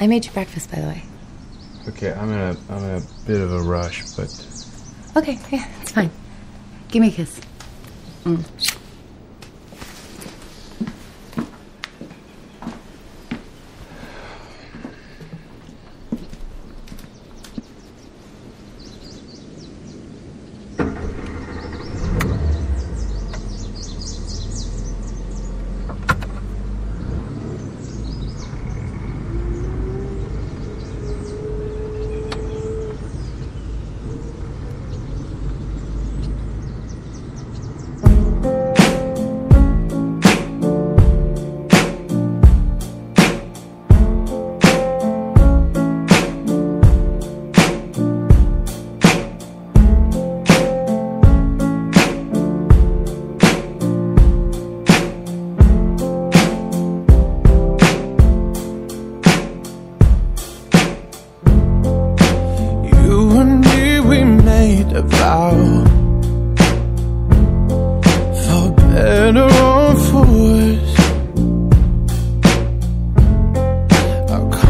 I made you breakfast, by the way. Okay, I'm in a I'm in a bit of a rush, but Okay, yeah, it's fine. Give me a kiss. Mm.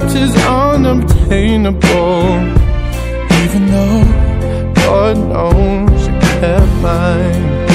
heart is unobtainable. Even though God knows you kept mine.